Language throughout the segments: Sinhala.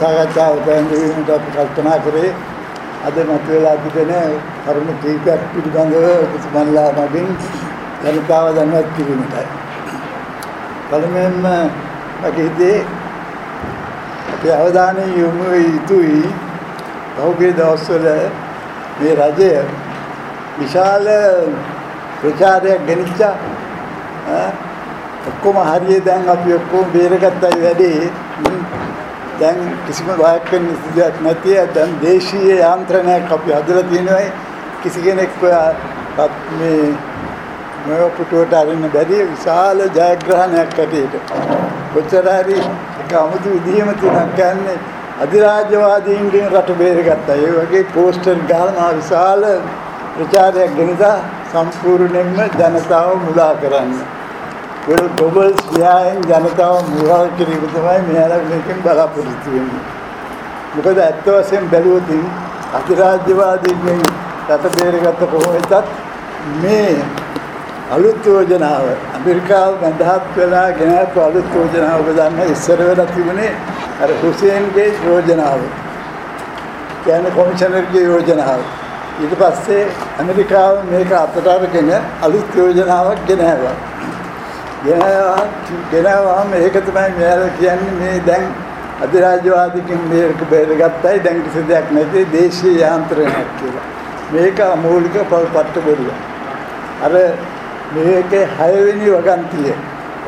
සාකච්ඡාව පැහැදිලිවීමට අපි කල්පනා කරේ. අද මතුවලා තිබෙන කරුණු කීපයක් පිළිබඳව ඔබතුමන්ලා මගින් ජනතාව දැනුවත් කිරීමටයි. පළමුවෙන්ම මගේ හිතේ අපි අවධානය යොමු යුතුයි. පහුගිය දවස්වල මේ රජය විශාල ප්‍රචාරයක් ගෙනිච්චා. ඔක්කොම හරිය දැන් අපි ඔක්කොම බේරගත්තයි වැඩේ. දැන් කිසිම බයක් වෙන්න සිදුවක් නැති දැන් දේශීය යාන්ත්‍රණයක් අපි හදලා තියෙනවා කිසි කෙනෙක් මේ මේ පුටුවට අරින්න බැරි විශාල ජයග්‍රහණයක් ඇටියට කොච්චර හරි ඒක 아무තු විදිහම තුනක් ගන්න අධිරාජ්‍යවාදීන්ගෙන් රට බේරගත්තා. ඒ වගේ පෝස්ටර් ගහලා විශාල ප්‍රචාරයක් ගෙනදා සම්පූර්ණයෙන්ම ජනතාව මුලා කරන්න. ඒක ග්ලෝබල් ස්පියායෙන් ජනතාව මුලා කිරීම තමයි මෙයාලා මේකෙන් බලාපොරොත්තු වෙන්නේ. මොකද ඇත්ත වශයෙන් බැලුවොත් අධිරාජ්‍යවාදීන්ගෙන් රට බේරගත්ත කොහොමදත් මේ අලුත් යෝජනාව ඇමරිකාව මැදහත් වෙලා ගෙනාපු අලුත් යෝජනාව ඔබ දන්න ඉස්සර වෙලා තිබුණේ අර හුසේන්ගේ යෝජනාව. කියන්නේ කොමිෂනර්ගේ යෝජනාව. ඊට පස්සේ ඇමරිකාව මේක අතට අරගෙන අලුත් යෝජනාවක් ගෙනාවා. ගෙනාවා ගෙනාවාම ඒක තමයි මෙයාලා කියන්නේ මේ දැන් අධිරාජ්‍යවාදීකින් මේක බේරගත්තයි. දැන් කිසි දෙයක් නැති දේශීය යාන්ත්‍රණයක් කියලා. මේක අමූලික පල්පට්ට බොරුව. අර මේකේ 6 වෙනි වගන්තිය.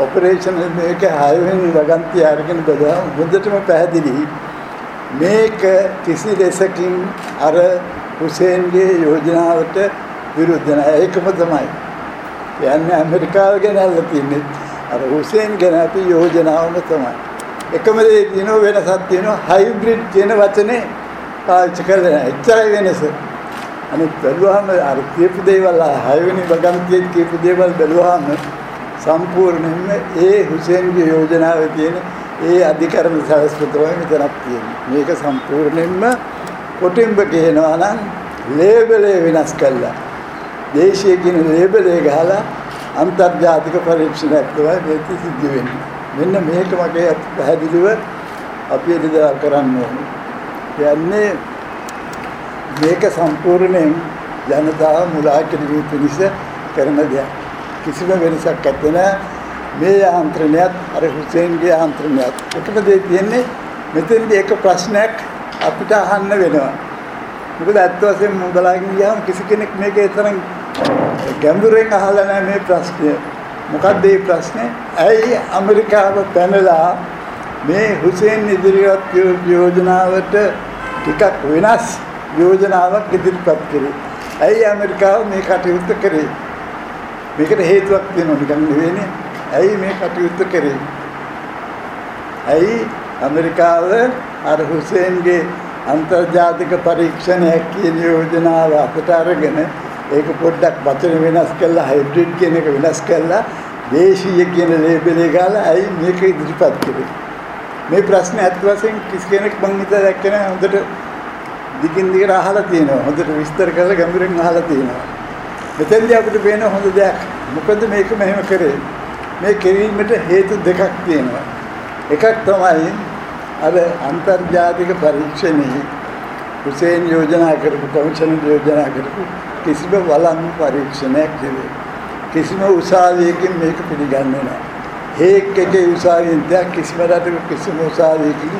ඔපරේෂන් මේකේ 6 වෙනි වගන්තිය අරගෙන බදා හොඳටම පැහැදිලි. මේක කිසි ලෙසකින් අර හුසේන්ගේ යෝජනාවට විරුද්ධ නැහැ ඒකම තමයි. යන්නේ ඇමරිකාව ගැනල්ලා තින්නේ. අර හුසේන් ගැන අපි යෝජනාවම තමයි. එකම දේ තියෙනවා වෙනසක් තියෙනවා. හයිබ්‍රිඩ් කියන වචනේ පාවිච්චි කරලා එච්චරයි වෙනස. අනිත් බැලුවාම අර කියපු දේවල් හයවෙනි වගන්තියේ කියපු දේවල් බැලුවාම සම්පූර්ණයෙන්ම ඒ හුසේන්ගේ යෝජනාවේ තියෙන ඒ අධිකරණ සලස්පතමයි මෙතනක් තියෙන්නේ. මේක සම්පූර්ණයෙන්ම කොටින්බ කියනවා නම් ලේබලේ වෙනස් කළා. දේශීය කියන ලේබලේ ගහලා අන්තර්ජාතික පරීක්ෂණයක් තමයි මේක සිද්ධ වෙන්නේ. මෙන්න මේක මගේ පැහැදිලිව අපි එදිරිදා කරන්න ඕනේ. කියන්නේ මේක සම්පූර්ණයෙන් ජනතාව මුලා කිරීම පිණිස කරන දෙයක්. කිසිම වෙනසක් නැත්නම් මේ යාන්ත්‍රණයත් අර හුසේන්ගේ යාන්ත්‍රණයත් එකම දේ තියෙන්නේ මෙතෙන්දී එක ප්‍රශ්නයක් අපිට අහන්න වෙනවා. මොකද ඇත්ත වශයෙන්ම මුදලාගෙන ගියාම කිසි කෙනෙක් මේකේ තරම් ගැඹුරෙන් අහලා නැහැ මේ ප්‍රශ්නය. මොකක්ද මේ ප්‍රශ්නේ? ඇයි ඇමරිකාව පැනලා මේ හුසේන් ඉදිරියට යෝජනාවට ටිකක් වෙනස් යෝජනාවක් ඉදිරිපත් කරේ. ඇයි ඇමරිකාව මේ කටයුත්ත කරේ? මේකට හේතුවක් තියෙනවා නිකන් නෙවෙයිනේ. ඇයි මේ කටයුත්ත කරේ? ඇයි ඇමරිකාව අර හුසේන්ගේ අන්තර්ජාතික පරීක්ෂණයක් කියන යෝජනාව අපට අරගෙන ඒක පොඩ්ඩක් වචන වෙනස් කරලා හයිබ්‍රිඩ් කියන එක වෙනස් කරලා දේශීය කියන ලේබල් එක ගාලා ඇයි මේක ඉදිරිපත් කරේ? මේ ප්‍රශ්නේ අත් වශයෙන් කිසි කෙනෙක් මං හිතා දැක්කේ නැහැ හොඳට දිගින් දිගට අහලා තියෙනවා. හොඳට විස්තර කරලා ගැඹුරින් අහලා තියෙනවා. මෙතෙන්දී අපිට පේන හොඳ දෙයක්. මොකද මේක මෙහෙම කරේ? මේ කිරීමට හේතු දෙකක් තියෙනවා. එකක් තමයි අර අන්තර්ජාතික පරීක්ෂණයේ හුසේන් යෝජනා කරපු කොමිෂන් යෝජනා කරපු කිසිම වළංගු පරීක්ෂණයක් නෙවෙයි. කිසිම උසාවියකින් මේක පිළිගන්නේ නැහැ. හේක් එකේ උසාවියෙන් දැක් කිසිම රටක කිසිම උසාවියකින්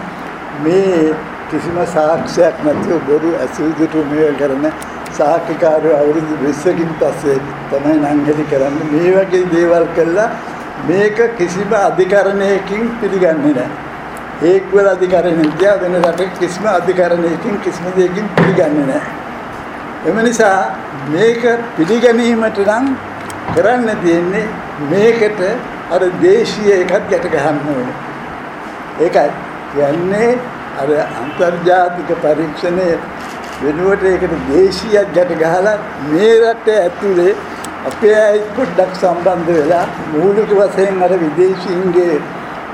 මේ කිසිම සාක්ෂියක් නැතිව බොරු ඇසුදුතු මේ කරන සාක්ෂිකාරය අවුරුදු 20කින් පස්සේ තමයි නංගලි කරන්නේ මේ වගේ දේවල් කළා මේක කිසිම අධිකරණයකින් පිළිගන්නේ නැහැ. ඒක් වල අධිකරණය තියා වෙන රටක කිසිම අධිකරණයකින් කිසිම දෙයකින් පිළිගන්නේ නැහැ. එම නිසා මේක පිළිගැනීමට නම් කරන්න තියෙන්නේ මේකට අර දේශීය එකත් ගැට ගන්න ඕනේ. ඒකයි කියන්නේ අර අන්තර්ජාතික පරීක්ෂණය වෙනුවට ඒකට දේශීයක් ගැට ගහලා මේ රට ඇතුලේ අපේ අය පොඩ්ඩක් සම්බන්ධ වෙලා මූලික වශයෙන් අර විදේශීන්ගේ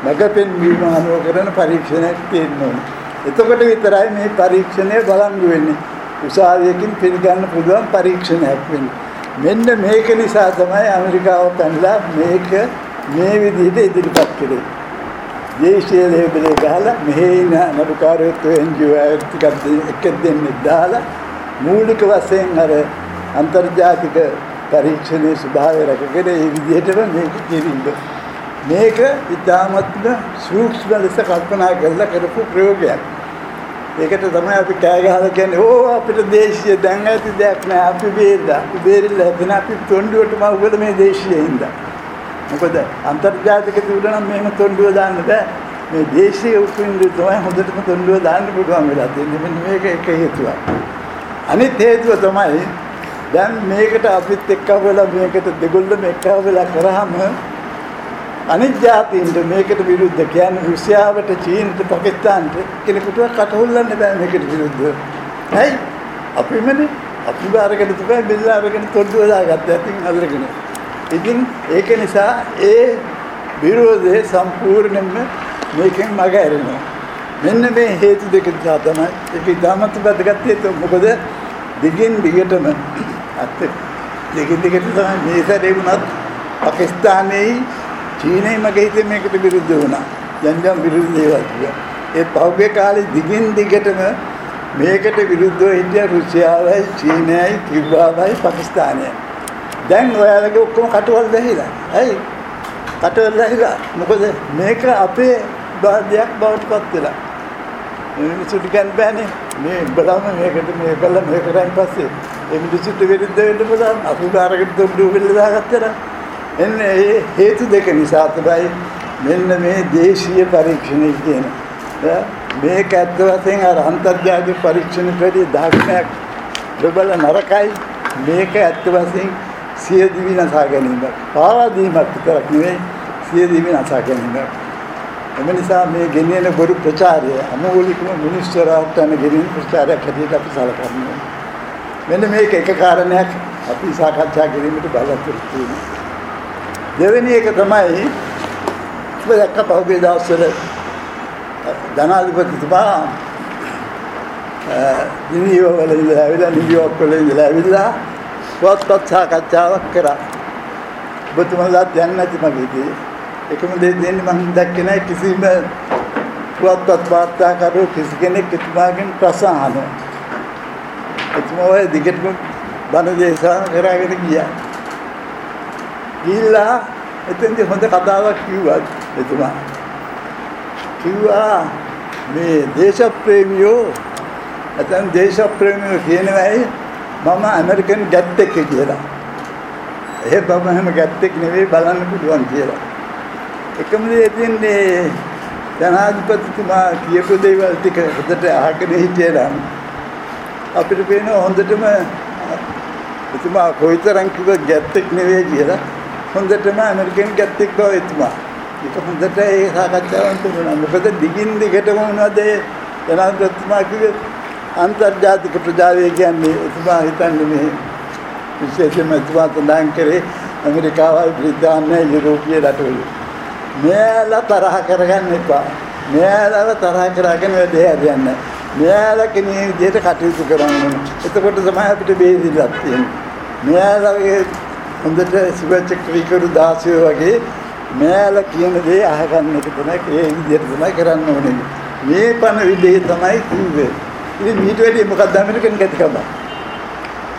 මගපෙන්වීම අනුව කරන පරීක්ෂණයක් තියෙන්න ඕනේ. එතකොට විතරයි මේ පරීක්ෂණය බලංගු වෙන්නේ. උසාවියකින් පිළිගන්න පුළුවන් පරීක්ෂණයක් වෙන්නේ. මෙන්න මේක නිසා තමයි ඇමරිකාව පැනලා මේක මේ විදිහට ඉදිරිපත් කළේ. දේශීය ලේබලේ ගහලා මෙහි ඉන්න නඩුකාරයොත් එන්ජියෝ අයත් ටිකක් එකක් දෙන්නේ දාලා මූලික වශයෙන් අර අන්තර්ජාතික පරීක්ෂණයේ ස්වභාවය රැකගෙන ඒ විදිහටම මේක කිරින්න මේක ඉතාමත්ම සූක්ෂම ලෙස කල්පනා කරලා කරපු ප්‍රයෝගයක්. ඒකට තමයි අපි කෑ ගහලා කියන්නේ ඕ අපිට දේශීය දැන් ඇති දෙයක් නෑ අපි බේරලා අපි බේරිලා හැදෙන අපි තොණ්ඩුවටම උගල මේ දේශීය හින්දා. මොකද අන්තර්ජාතික තුල නම් මෙහෙම තොණ්ඩුව දාන්න බෑ. මේ දේශීය උපින්දු තමයි හොඳටම තොණ්ඩුව දාන්න පුළුවන් වෙලා තියෙන්නේ. මෙන්න මේක එක හේතුවක්. අනිත් හේතුව තමයි දැන් මේකට අපිත් එක්ක වෙලා මේකට දෙගොල්ලම එක්ක වෙලා කරාම අනිත් ජාතීන්ට මේකට විරුද්ධ කියන්නේ රුසියාවට චීනට පාකිස්තානට කෙනෙකුට කටහොල්ලන්න බෑ මේකට විරුද්ධව. ඇයි? අපිමනේ අපි බාරගෙන තමයි බෙල්ල අරගෙන තොඩුව දාගත්තා. ඉතින් අදරගෙන. ඉතින් ඒක නිසා ඒ විරෝධය සම්පූර්ණයෙන්ම මේකෙන් මග ඇරෙනවා. මෙන්න මේ හේතු දෙක නිසා තමයි ඒක ඉතාමත් වැදගත් හේතු. මොකද දිගින් දිගටම අත් දිගින් දිගට තමයි මේ සැරේ වුණත් පාකිස්තානයේ චීනයේ මගේ හිතේ මේකට විරුද්ධ වුණා. යම් යම් විරුද්ධ දේවල් කිව්වා. ඒ පහුගිය කාලේ දිගින් දිගටම මේකට විරුද්ධව හිටිය රුසියාවයි චීනයයි කිව්වාවයි පාකිස්තානයයි. දැන් ඔයාලගේ ඔක්කොම කටවල් වැහිලා. ඇයි? කටවල් වැහිලා. මොකද මේක අපේ බාධයක් බවට පත් වෙලා. මිනිසුන්ට ගන්න බෑනේ. මේ බලන්න මේකට මේ කළා මේ කරන් පස්සේ ඒ මිනිසුන්ට විරුද්ධ වෙන්න පුළුවන්. අපි බාරකට දුන්නු වෙල්ල දාගත්තා. එන්නේ ඒ හේතු දෙක නිසා තමයි මෙන්න මේ දේශීය පරීක්ෂණය කියන. මේක ඇත්ත වශයෙන් අර අන්තර්ජාතික පරීක්ෂණ වැඩි දාර්ශනික ප්‍රබල නරකයි. මේක ඇත්ත වශයෙන් සිය දිවි නසා ගැනීම. පාවා දීමක් විතරක් නෙවෙයි සිය දිවි නසා ගැනීම. එම නිසා මේ ගෙනියන බොරු ප්‍රචාරය අමෝලිකම මිනිස්තරාට යන ගෙනියන ප්‍රචාරයක් හැටියට අපි සලකන්නේ. මෙන්න මේක එක කාරණයක් අපි සාකච්ඡා කිරීමට බලාපොරොත්තු වෙනවා. දෙවෙනි එක තමයි ඔබ දැක්ක පහුගිය දවස්වල ජනාධිපතිතුමා නිවියෝ වල ඉඳලා ඇවිල්ලා නිවියෝක් වල ඉඳලා ඇවිල්ලා පුවත්පත් සාකච්ඡාවක් කරා. ඔබතුමාලා දැන් නැති මගේදී එකම දේ දෙන්නේ මම දැක්කේ නැහැ කිසිම පුවත්පත් වාර්තා කරු කිසි කෙනෙක් එතුමාගෙන් ප්‍රශ්න අහනවා. එතුමා ඔය දිගටම බණ දේශනා කරගෙන ගියා. ගිහිල්ලා එතෙන්දී හොඳ කතාවක් කිව්වා එතුමා. කිව්වා මේ දේශප්‍රේමියෝ නැත්නම් දේශප්‍රේමියෝ කියනවායි මම ඇමරිකන් ගැත්තෙක් කියලා. ඒ බබ හැම ගැත්තෙක් නෙවෙයි බලන්න පුළුවන් කියලා. එකම දේ තියන්නේ ජනාධිපතිතුමා කියපු දේවල් ටික හොඳට අහගෙන හිටියනම් අපිට පේනවා හොඳටම එතුමා කොයිතරම් කිව්ව ගැත්තෙක් නෙවෙයි කියලා හොඳටම ඇමරිකන් ගැත්තෙක් බව එතුමා. ඒක හොඳට ඒ සාකච්ඡාවන් තුනන මොකද දිගින් දිගටම මොනවද ජනාධිපතිතුමා කිව්වේ අන්තර්ජාතික ප්‍රජාවය කියන්නේ එතුමා හිතන්නේ මේ විශේෂයෙන්ම එතුමා සඳහන් කරේ ඇමරිකාවයි බ්‍රිතාන්‍යයි යුරෝපීය රටවල. මෙයාලා තරහ කරගන්න එපා. මෙයාලව තරහ කරගෙන වැඩේ හරියන්නේ මෙයාලා කෙනෙක් විදිහට කටයුතු කරන්න ඕන. එතකොට තමයි අපිට බේරිලක් තියෙන්නේ. මෙයාලගේ හොඳට සිවචක්‍රීකරු දාසියෝ වගේ මෙයාලා කියන දේ අහගන්න එක තමයි ඒ විදිහට තමයි කරන්න ඕනේ. මේ පණ විදිහේ තමයි කිව්වේ. ඉතින් මීට වැඩි මොකක්ද ඇමරිකන් ගැතිකම?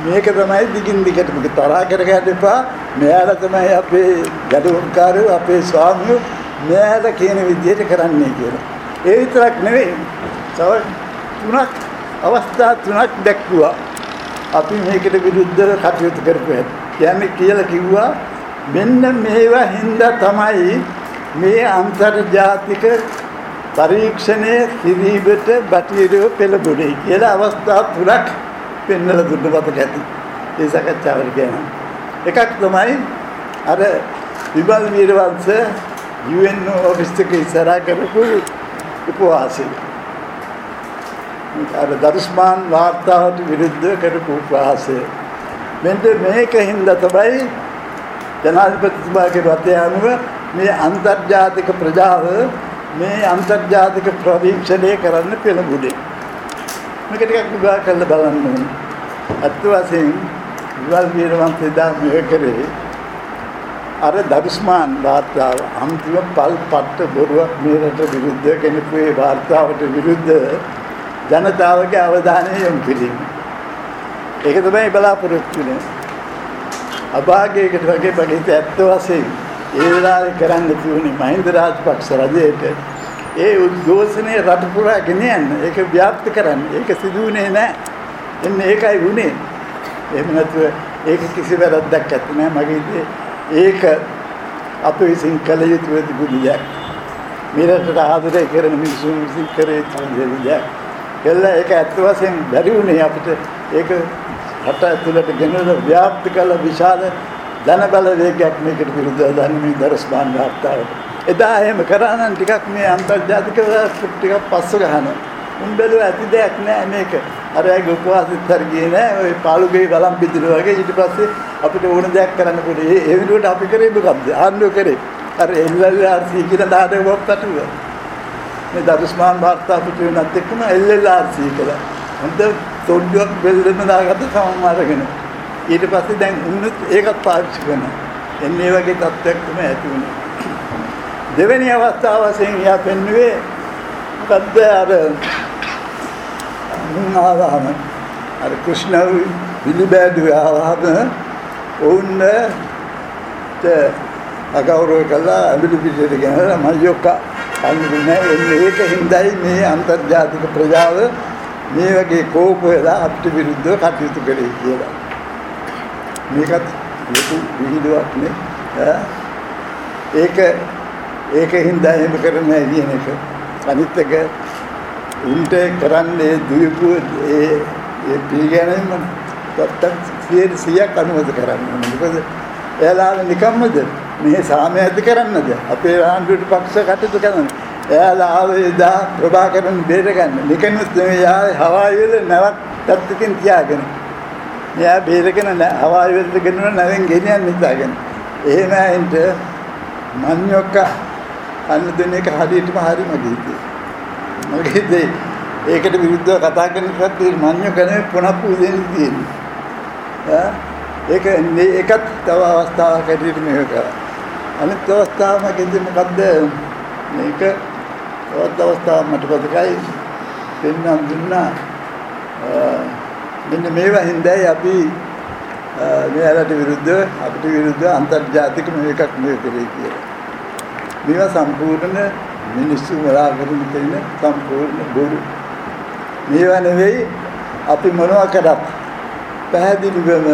මේක තමයි දිගින් දිගට මොකද තරහ කරගන්න එපා. මෙයාලා තමයි අපේ ගැටුම්කාරයෝ අපේ ස්වාමියෝ මෙයාලා කියන විදිහට කරන්නේ කියලා. ඒ විතරක් නෙවෙයි. තව තුනක් අවස්ථා තුනක් දැක්වුවා. අපි මේකට විරුද්ධව කටයුතු කරපු හැටි. කියන්නේ කියලා කිව්වා මෙන්න මේවා හින්දා තමයි මේ අන්තර්ජාතික පරීක්ෂණය කිරීමට බටහිරව පෙළඹුණේ කියලා අවස්ථා තුනක් පෙන්වලා දුන්න මතක ඇති. ඒ සාකච්ඡාවල කියනවා. එකක් තමයි අර විමල් වීරවංශ UN ඔෆිස් එකේ ඉස්සරහා කරපු උපවාසය. අර දර්ශමාන් වාර්තාවට විරුද්ධව කරපු උපවාසය. මෙන්න මේක හින්දා තමයි ජනාධිපතිතුමාගේ රටේ අනුව මේ අන්තර්ජාතික ප්‍රජාව මේ අන්තර්ජාතික ප්‍රවීක්ෂණය කරන්න පෙළඹුණේ. මේක ටිකක් විභාග කරලා බලන්න ඕනේ. අත් වශයෙන් විවල් වීරවන්ත දා මේ කරේ අර දරුස්මාන් වාර්තාව අන්තිම පල් පට්ට බොරුවක් මේ රට විරුද්ධ කෙනෙකුගේ වාර්තාවට විරුද්ධ ජනතාවගේ අවධානය යොමු කිරීම. ඒක තමයි බලාපොරොත්තු වෙන්නේ. අභාගයකට වගේ බගිත ඇත්ත වශයෙන් ඒ වෙලාවේ කරන්න තිබුණේ මහින්ද රාජපක්ෂ රජයට ඒ උද්ඝෝෂණය රට පුරා ගෙනියන්න ඒක ව්‍යාප්ත කරන්න ඒක සිදු වුණේ නැහැ. එන්නේ ඒකයි වුණේ. එහෙම නැතුව ඒක කිසි වැරද්දක් නැත්නම් මගේ ඒක අප විසින් කළ යුතු දෙයක්. මිරට ආදරය කරන මිනිසුන් විසින් කරේ දෙයක්. එල්ල ඒක ඇත්ත වශයෙන් බැරි වුණේ අපිට ඒක රට ඇතුළට ගෙනලා ව්‍යාප්ත කළ විශාල ධන බල වේගයක් මේකට විරුද්ධව ධර්මයේ දරස්මාන් වාර්තාවට. එදා එහෙම කරා නම් ටිකක් මේ අන්තර්ජාතික ටිකක් පස්ස ගහනවා. උන් බැලුවා ඇති දෙයක් නෑ මේක. අර ඇගේ උපවාසෙත් හරි ගියේ නෑ. ඔය පාළුගේ බලම් පිටිල වගේ ඊට පස්සේ අපිට ඕන දෙයක් කරන්න පුළුවන්. ඒ ඒ වෙනුවට අපි කරේ මොකද්ද? ආණ්ඩුව කරේ. අර එල්එල්ආර් සී කියන දාඩේ වප්පටුව. මේ දරුස්මාන් වාර්තා පිටු වෙනත් එක්කම එල්එල්ආර් සී කළා. හොඳ තොණ්ඩුවක් බෙල්ලෙම දාගත්ත සමම අරගෙන. ඊට පස්සේ දැන් උන්නුත් ඒකත් පාවිච්චි කරනවා. එන්නේ වගේ තත්ත්වයක් තමයි ඇති වුණේ. දෙවෙනි අවස්ථාව වශයෙන් යා පෙන්වුවේ මොකද්ද අර ආවහම අර කෘෂ්ණ පිළිබැදු ආවහම ඔවුන්ට අගෞරව කළා අමිලි පිටට ගෙනලා මයොක්ක අන්දුනේ එන්නේ ඒක හින්දායි මේ අන්තර්ජාතික ප්‍රජාව මේ වගේ කෝප වෙලා අපිට විරුද්ධව කටයුතු කරේ කියලා. මේකත් ලොකු විහිළුවක් නේ. ඒක ඒක හින්දා එහෙම කරන්නේ කියන එක. අනිත් එක උන්ට කරන්නේ දුවපු ඒ ඒ පිළිගැනීම තත්ත්ව 100ක් අනුමත කරන්නේ. මොකද එයාලා නිකම්මද මේ සාමය ඇති කරන්නද අපේ ආණ්ඩුවට පක්ෂ කටයුතු කරන්නේ. එයාලා ආවේ දා ප්‍රභාකරන් බේරගන්න. නිකනුත් නෙවෙයි ආවේ හවායි වල නැවක් පැත්තකින් තියාගෙන. මෙයා බේරගෙන හවායි වලට ගෙනුන නැවෙන් ගෙනියන්න හිතාගෙන. එහෙම ඇයින්ට මඤ්ඤොක්ක අන්න දෙන එක හරියටම හරි මගේ හිතේ. මගේ හිතේ ඒකට විරුද්ධව කතා කරන කද්දී මඤ්ඤො ගනේ පුනප්පු දෙන්න තියෙන්නේ. ඈ ඒක ඒකත් තව අවස්ථාවක් ඇටියට මේක කරා. අනිත් අවස්ථාව මගෙන්ද මොකද්ද මේක තවත් අවස්ථාවක් මට පොතකයි පෙන්වන්න දුන්නා. මෙන්න මේවා හින්දායි අපි මෙයාලට විරුද්ධව අපිට විරුද්ධව අන්තර්ජාතික මේකක් මේ කරේ කියලා. මේවා සම්පූර්ණ මිනිස්සු මලා කරන තියෙන සම්පූර්ණ බොරු. මේවා නෙවෙයි අපි මොනවා කරත් පැහැදිලිවම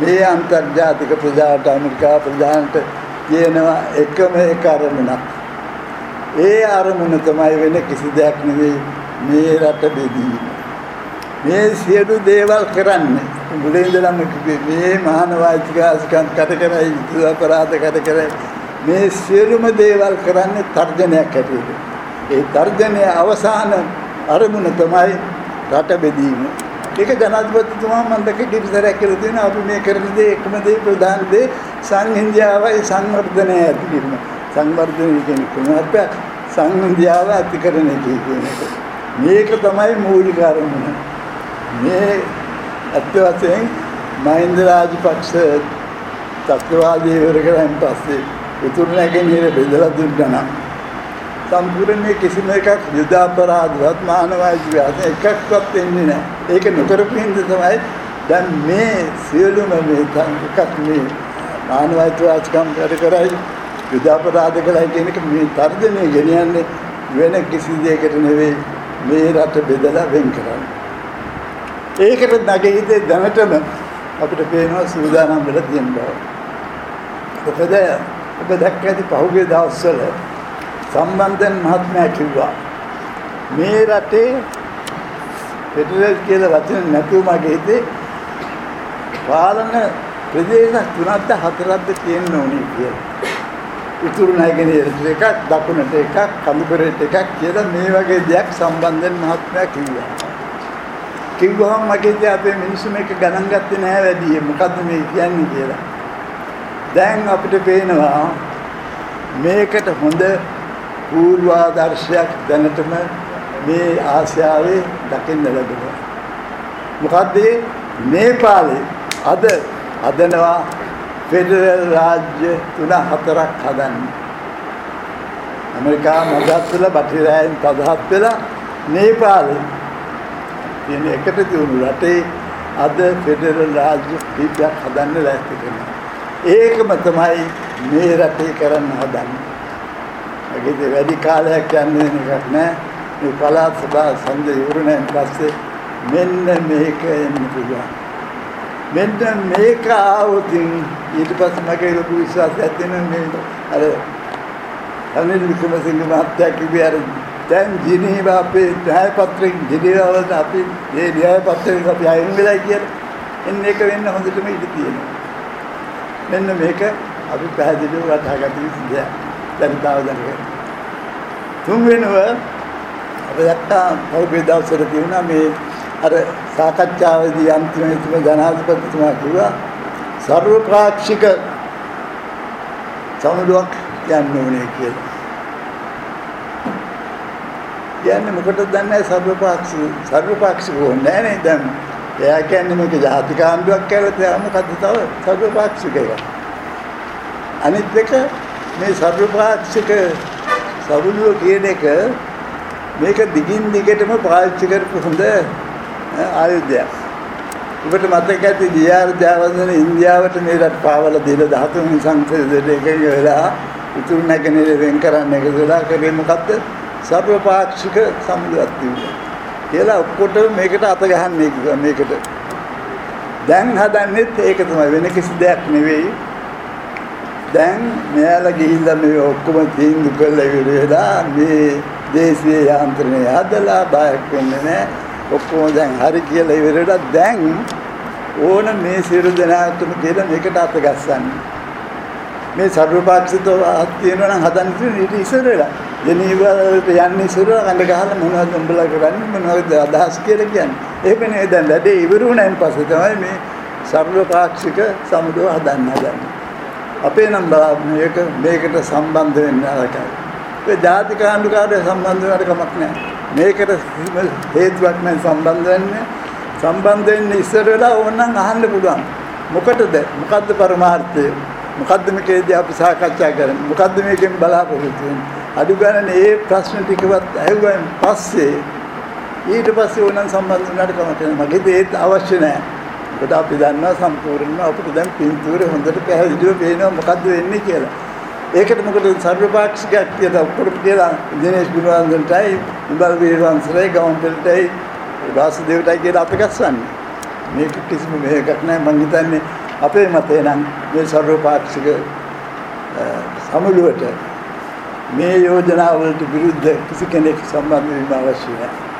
මේ අන්තර්ජාතික ප්‍රජාට ඇමරිකා ප්‍රජාන්ට කියනවා එකම එක අරමුණක්. ඒ අරමුණ තමයි වෙන කිසි දෙයක් නෙවෙයි මේ රට බෙදීම. මේ සියලු දේවල් කරන්නේ මුලින් ඉඳලම මේ මානවායිතිකාසකම් කට කරයි යුද්ධ අපරාධ කට කරයි මේ සියලුම දේවල් කරන්නේ තර්ජනයක් හැටියට. ඒ තර්ජනයේ අවසාන අරමුණ තමයි රට බෙදීම. ඒක ජනාධිපතිතුමා මම දැක කිරිසරයක් කියලා තියෙනවා අපි මේ කරන දේ එකම දේ ප්‍රධාන දේ සංහිඳියාවයි සංවර්ධනය ඇති කිරීම. සංවර්ධනය කියන්නේ කොහොමද? සංහිඳියාව ඇති කරන එක කියන එක. මේක තමයි මූලික අරමුණ. මේ අත්‍ය වශයෙන් මහින්ද රාජපක්ෂ තත්ත්වවාදී ඉවර කරන් පස්සේ උතුරු නැගෙනහිර බෙදලා දුන්නා නම් සම්පූර්ණ කිසිම එකක් යුද අපරාධවත් මානවාධිකාර එකක්වත් එන්නේ නැහැ. ඒක නොකරපු හින්දා තමයි දැන් මේ සියලුම මේ එකක් මේ මානවාධිකාරකම් කර කරයි යුද අපරාධ කළයි කියන එක මේ තර්ජනය ගෙනියන්නේ වෙන කිසි දෙයකට නෙවෙයි මේ රට බෙදලා වෙන් කරන්නේ. ඒකට නැගෙහිතේ දැනටම අපිට පේනවා සූදානම් වෙලා තියෙන බව. මොකද ඔබ දැක්ක ඇති පහුගිය දවස්වල සම්බන්ධන් මහත්මයා කිව්වා මේ රටේ ෆෙඩරල් කියලා වචන නැතුව මගේ හිතේ පාලන ප්‍රදේශ තුනක්ද හතරක්ද තියෙන්න ඕනේ කියලා. උතුරු නැගෙනහිරට එකක් දකුණට එකක් කඳුකරට එකක් කියලා මේ වගේ දෙයක් සම්බන්ධන් මහත්මයා කිව්වා. කිව්වහම මගේ ඉතින් අපේ මිනිස්සු මේක ගණන් ගත්තේ නැහැ වැඩි. මොකද්ද මේ කියන්නේ කියලා. දැන් අපිට පේනවා මේකට හොඳ පූර්වාදර්ශයක් දැනටම මේ ආසියාවේ දකින්න ලැබෙනවා. මොකද්ද නේපාලේ අද හදනවා ෆෙඩරල් රාජ්‍ය තුන හතරක් හදන්න. ඇමරිකා මදහත් වෙලා බටහිරයන් තදහත් වෙලා නේපාලෙ තියෙන එකට තියුණු රටේ අද ෆෙඩරල් රාජ්‍ය කීපයක් හදන්න ලෑස්ති කරනවා. ඒකම තමයි මේ රටේ කරන්න හදන්නේ. ඒකේ වැඩි කාලයක් යන්නේ එකක් නෑ. මේ පළාත් සභා සඳ ඉවරණයෙන් පස්සේ මෙන්න මේක එන්න පුළුවන්. මෙන්න මේක ආවොතින් ඊට පස්සේ මගේ ලොකු විශ්වාසයක් තියෙනවා මේ අර අනිල් වික්‍රමසිංහ මහත්තයා කිව්වේ අර දැන් ජිනීවා අපේ න්‍යාය පත්‍රයෙන් ජිනීවා වලට අපි මේ න්‍යාය පත්‍රයෙන් අපි අයින් වෙලා කියලා එන්න එක වෙන්න හොඳටම ඉඩ තියෙනවා. මෙන්න මේක අපි පැහැදිලිව වටහාගත යුතු දෙයක්. ජනතාව දැනගන්න. තුන් වෙනව අපි දැක්කා පොඩි දවසට තියුණා මේ අර සාකච්ඡාවේදී අන්තිමේදී ජනාධිපතිතුමා කිව්වා සර්වපාක්ෂික සමුදුවක් යන්න ඕනේ කියලා. කියන්නේ මොකටද දන්නේ සර්වපාක්ෂික සර්වපාක්ෂික ඕනේ නෑ දැන්. එයා කියන්නේ මේක ජාතික ආණ්ඩුවක් කියලා තව මොකද්ද තව සර්වපාක්ෂික එක. අනිත් එක මේ සර්වපාක්ෂික සමුදුව කියන එක මේක දිගින් දිගටම පාවිච්චි කරපු හොඳ ආයුධයක්. ඔබට මතක ඇති දියාර ජයවර්ධන ඉන්දියාවට මේ රට පාවලා දීලා 13 වෙනි සංසදයට එකඟ වෙලා උතුරු නැගෙනහිර වෙන් කරන්න එකතු වෙලා කරේ මොකද්ද? සර්වපාක්ෂික සමුදුවක් තිබුණා. කියලා ඔක්කොට මේකට අත ගහන්නේ කිව්වා මේකට. දැන් හදන්නෙත් ඒක තමයි වෙන කිසි දෙයක් නෙවෙයි. දැන් මෙයාලා ගිහිල්ලා මේ ඔක්කොම තීන්දුව කරලා ඉවර වෙලා මේ දේශීය යාන්ත්‍රණය හදලා බයක් වෙන්නේ නැහැ. ඔක්කොම දැන් හරි කියලා ඉවරලා දැන් ඕන මේ සියලු දෙනාටම කියලා මේකට අත ගස්සන්නේ. මේ සර්වපාක්ෂිකව අත් තියෙනවා නම් හදන්න තියෙන ඊට ඉස්සරලා. ජනීවාට යන්නේ ඉස්සරලා කඳ ගහලා මොනවද උඹලා කරන්නේ මොනවද අදහස් කියලා කියන්නේ. ඒක නේ දැන් වැඩේ ඉවර වුණාන් පස්සේ තමයි මේ සර්වපාක්ෂික සමුදුව හදන්න හදන්නේ. අපේ නම් මේක මේකට සම්බන්ධ වෙන්න අරකයි. ඒ ජාතික ආණ්ඩුකාරය සම්බන්ධ වෙන්නට කමක් නැහැ. මේකට හේතුවක් නැහැ සම්බන්ධ වෙන්නේ. සම්බන්ධ වෙන්න ඉස්සර වෙලා ඕනනම් අහන්න පුළුවන්. මොකටද? මොකද්ද පරමාර්ථය? මොකද්ද මේකේදී අපි සාකච්ඡා කරන්නේ? මොකද්ද මේකෙන් බලාපොරොත්තු වෙන්නේ? අඩු ගන්න ඒ ප්‍රශ්න ටිකවත් ඇහුවෙන් පස්සේ ඊට පස්සේ ඕනනම් සම්බන්ධ වෙන්නට කමක් නැහැ. මගේ ඒත් අවශ්‍ය නැහැ. මොකද අපි දන්නවා සම්පූර්ණයෙන්ම අපිට දැන් පින්තූරේ හොඳට පැහැදිලිව පේනවා මොකද්ද වෙන්නේ කියලා. ඒකට මොකද සර්වපාක්ෂිකයක් කියලා ඔක්කොම කියලා දිනේෂ් ගුණවර්ධනටයි ඉබල් වීරවංශරයි ගවන්පෙල්ටයි වාසුදේවටයි කියලා අපි ගස්සන්නේ. මේක කිසිම මේකක් නැහැ මං හිතන්නේ අපේ මතේ නම් මේ සර්වපාක්ෂික සමුළුවට මේ යෝජනාවලට විරුද්ධ කිසි කෙනෙක් සම්බන්ධ වීම අවශ්‍ය නැහැ.